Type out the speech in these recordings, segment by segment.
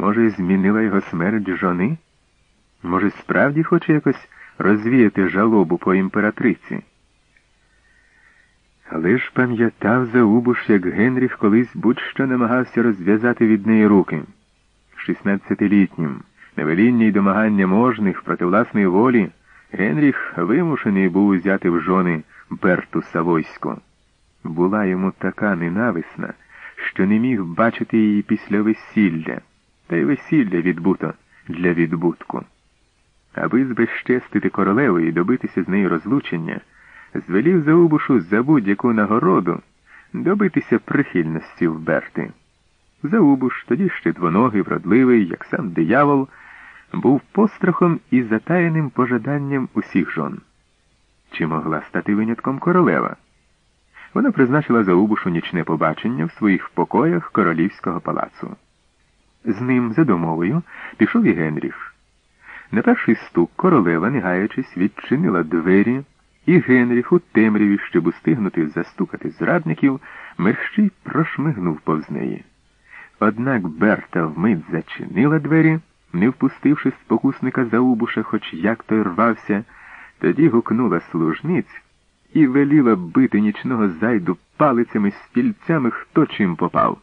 Може, змінила його смерть жони? Може, справді хоче якось розвіяти жалобу по імператриці? Але ж пам'ятав Заубуш, як Генріх колись будь-що намагався розв'язати від неї руки. Шістнадцятилітнім, на веління й домагання можних проти власної волі, Генріх вимушений був узяти в жони Берту Савойську. Була йому така ненависна, що не міг бачити її після весілля, та й весілля відбуто для відбутку. Аби збезчестити королеву і добитися з нею розлучення, звелів Заубушу за будь-яку нагороду добитися прихильності в Берти. Заубуш, тоді ще двоногий, вродливий, як сам диявол, був пострахом і затаєним пожаданням усіх жон. Чи могла стати винятком королева? Вона призначила Заубушу нічне побачення в своїх покоях королівського палацу. З ним, за домовою, пішов і Генріх. На перший стук королева, не гаючись, відчинила двері, і Генріх у темряві, щоб устигнути застукати зрадників, мерщій прошмигнув повз неї. Однак Берта вмить зачинила двері, не впустивши спокусника Заубуша, хоч як той рвався, тоді гукнула служниць і веліла бити нічного зайду палицями стільцями, хто чим попав.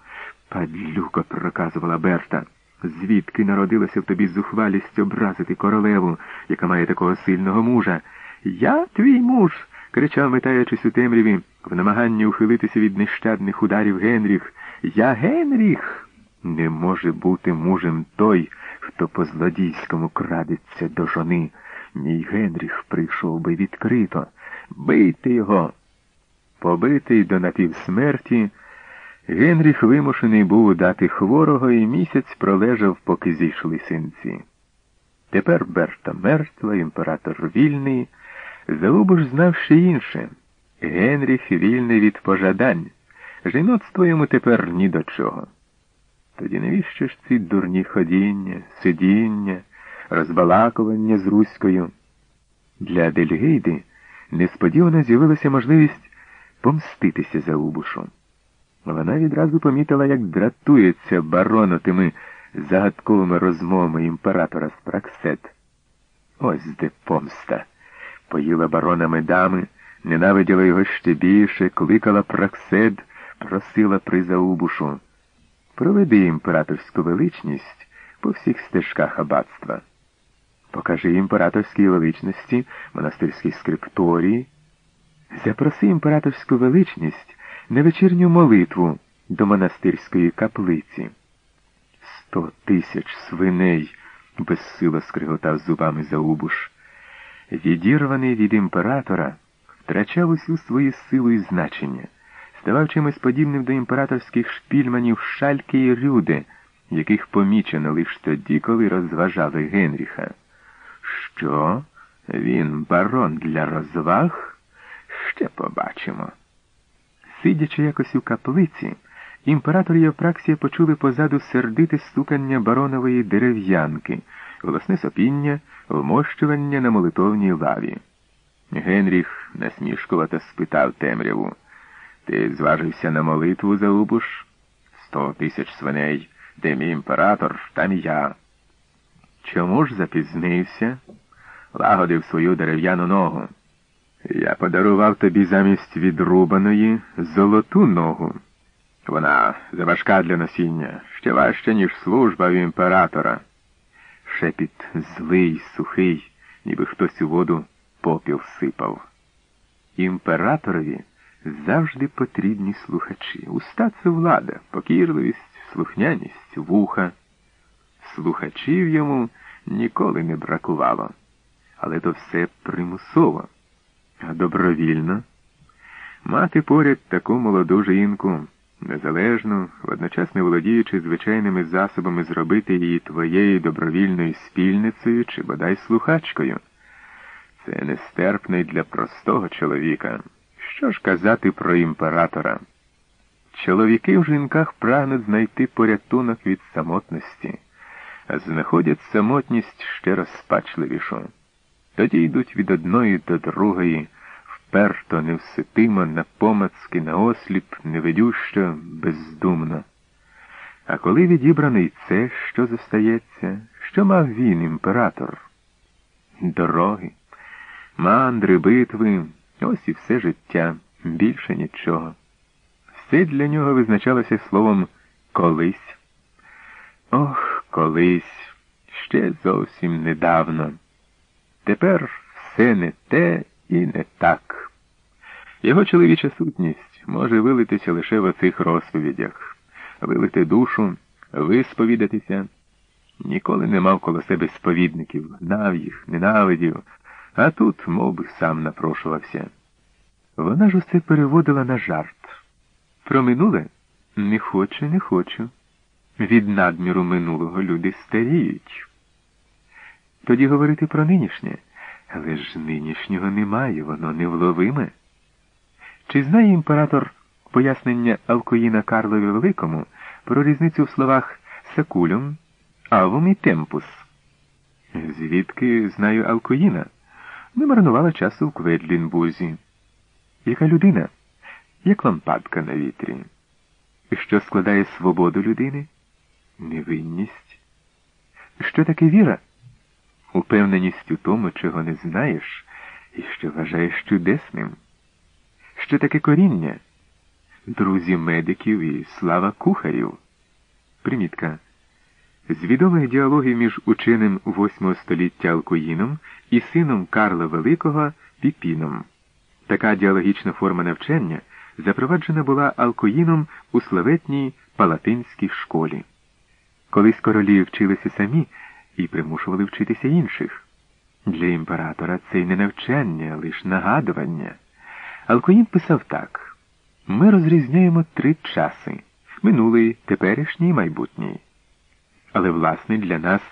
Падлюко, проказувала Берта. Звідки народилася в тобі зухвалість образити королеву, яка має такого сильного мужа? Я твій муж. кричав, метаючись у темряві, в намаганні ухилитися від нещадних ударів Генріх. Я Генріх. Не може бути мужем той, хто по злодійському крадеться до жони. Мій Генріх прийшов би відкрито. Бийте його. Побитий до напівсмерті. Генріх вимушений був удати хворого і місяць пролежав, поки зійшли синці. Тепер Берта мертва, імператор вільний. Заубуш знав ще інше. Генріх вільний від пожадань. Жіноцтво йому тепер ні до чого. Тоді навіщо ж ці дурні ходіння, сидіння, розбалакування з Руською? Для Адельгейди несподівано з'явилася можливість помститися Заубушу. Вона відразу помітила, як дратується барон тими загадковими розмовами імператора з Праксет. Ось де помста. Поїла барона медами, ненавиділа його ще більше, кликала Праксет, просила при Заубушу. Проведи імператорську величність по всіх стежках аббатства. Покажи імператорській величності монастирській скрипторії. Запроси імператорську величність на вечірню молитву до монастирської каплиці. Сто тисяч свиней, безсило скриготав зубами Заубуш. Відірваний від імператора, втрачав усю свою силу і значення, ставав чимось подібним до імператорських шпільманів Шальки і Рюде, яких помічено лише тоді, коли розважали Генріха. Що? Він барон для розваг? Ще побачимо. Сидячи якось у каплиці, імператор і Євпраксія почули позаду сердите стукання баронової дерев'янки, голосне сопіння, вмощування на молитовній лаві. Генріх насмішкувато спитав темряву. Ти зважився на молитву, Заубуш? Сто тисяч свиней, де мій імператор, там і я. Чому ж запізнився? Лагодив свою дерев'яну ногу. Я подарував тобі замість відрубаної золоту ногу. Вона заважка для носіння, ще важче, ніж служба в імператора. Шепіт злий, сухий, ніби хтось у воду попіл сипав. Імператорові завжди потрібні слухачі. Уста це влада, покірливість, слухняність, вуха. Слухачів йому ніколи не бракувало, але то все примусово. А добровільно мати поряд таку молоду жінку, незалежну, водночас не володіючи звичайними засобами зробити її твоєю добровільною спільницею чи бодай слухачкою. Це нестерпний для простого чоловіка. Що ж казати про імператора? Чоловіки в жінках прагнуть знайти порятунок від самотності, а знаходять самотність ще розпачливішу. Тоді йдуть від одної до другої, вперто, невситимо, напомацки, наосліп, невидющо, бездумно. А коли відібраний це, що зостається, що мав він, імператор? Дороги, мандри, битви, ось і все життя, більше нічого. Все для нього визначалося словом колись. Ох, колись, ще зовсім недавно. Тепер все не те і не так. Його чоловіча сутність може вилитися лише в оцих розповідях, вилити душу, висповідатися. Ніколи не мав коло себе сповідників, гнав їх, ненавидів, а тут мов би, сам напрошувався. Вона ж усе переводила на жарт. Про минуле не хочу, не хочу. Від надміру минулого люди старіють. Тоді говорити про нинішнє, але ж нинішнього немає, воно невловиме. Чи знає імператор пояснення Алкоїна Карлові Великому про різницю в словах сакулюм, авум і темпус? Звідки знаю Алкоїна? Не марнувала часу в Кведлінбузі. Яка людина, як лампадка на вітрі. Що складає свободу людини? Невинність. Що таке віра? Упевненість у тому, чого не знаєш, і що вважаєш чудесним. Що таке коріння? Друзі медиків і слава кухарів. Примітка. З відомих діалогів між ученим VIII століття Алкоїном і сином Карла Великого Піпіном. Така діалогічна форма навчання запроваджена була Алкоїном у славетній палатинській школі. Колись королі вчилися самі і примушували вчитися інших. Для імператора це й не навчання, лише нагадування. Алкоїн писав так: ми розрізняємо три часи минулий, теперішній і майбутній. Але, власне, для нас